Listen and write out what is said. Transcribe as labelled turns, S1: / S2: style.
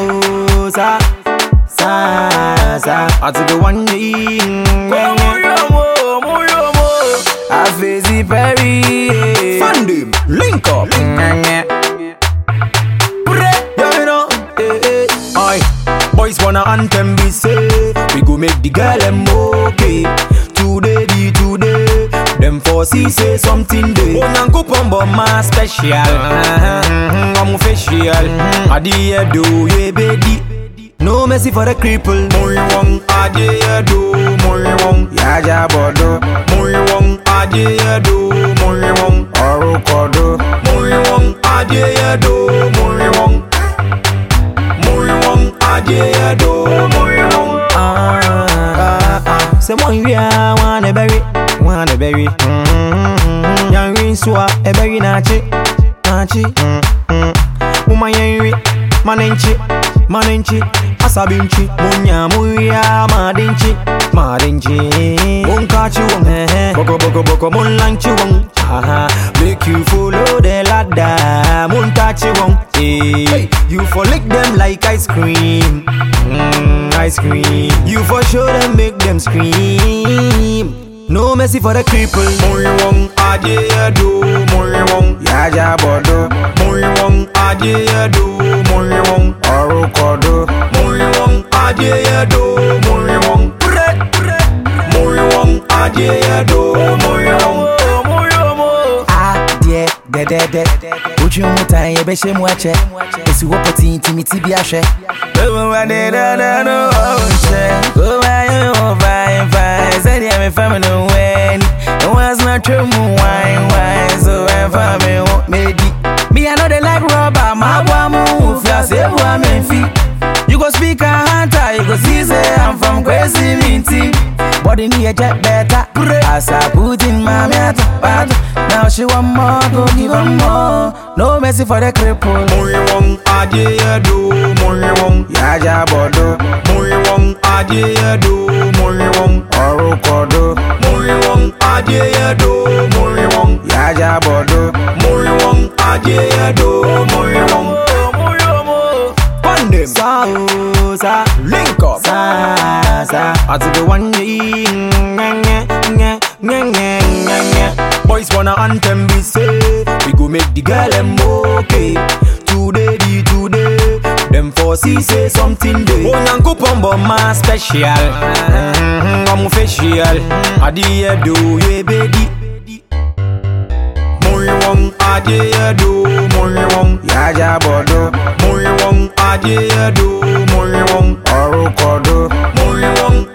S1: oh, sa, sa, sa. I took the one day. I face the Perry.
S2: Find them, link up.
S1: Yeah, you know. Eh, eh. Aye, boys wanna anthem we say We go make the girl them okay Today be today Them for say something day Onyankopon but my special. I'm official. Adie do ye bedi. No mercy for the cripple. Muy wong adie do Muy wong. Yaja bodo. Muy wong adie do Muy wong. Orukodo Muy wong adie do Muy wong. Muy wong adie do Muy wong. Ah ah ah Say one ya wanna bury. Wanna bury mm-hmm. Yang rin suwa e bury nachi Nachi Muma yenri Manenchi Manenchi Asabinchi Munya muya madinchi Madinchi Munkachi wong eh, eh. Boko boko boko mun lanchi wong. Aha. Make you follow the ladder. Mun touchy wong eh. Hey. You for lick them like ice cream. Mm, Ice cream. You for show them make them scream No mercy for the cripple Muy wong adie do. Muy wong Yaja bodo. Muy wong adie do. Muy wong Orukodo Muy wong adie do. Muy wong Muy wong adie do. Muy wong
S3: adeɛ dɛdɛdɛ wotwe mu tan yɛbɛhyɛ mu akyɛ ɛsi wɔ pɔtee ntimiti bi ahwɛ Everybody da da no oh, wɔ fine mefa me no wani Ɛwas na twɛ mu wine wine So ɛmfa me ho medi Me know they like rubber. Maboa mu fia sɛ bua me fi You go speak a hunter You go see say I'm from crazy minty. Body need a jet better. As I put in my metal battle Now she want more, go give her more. No mercy for the cripple.
S1: Muy wong adie do. Yaja bodo. Muy wong adie do wong adie do Muy wong
S3: Yaja bodo
S1: Muy wong adie do Muy wong
S2: Find them,
S1: Sa oh, sa
S2: link up.
S1: sa sa took the one. Boys wanna anthem we say We go make the girl them okay today Them for see say something day Onyankopon but my special. Mm-hmm. I'm official. Mm-hmm. Adie do ye bedi Muy wong adie do Muy wong
S3: Yaja bodo.
S1: Muy wong adie do Muy wong
S3: Orukodo
S1: Muy wong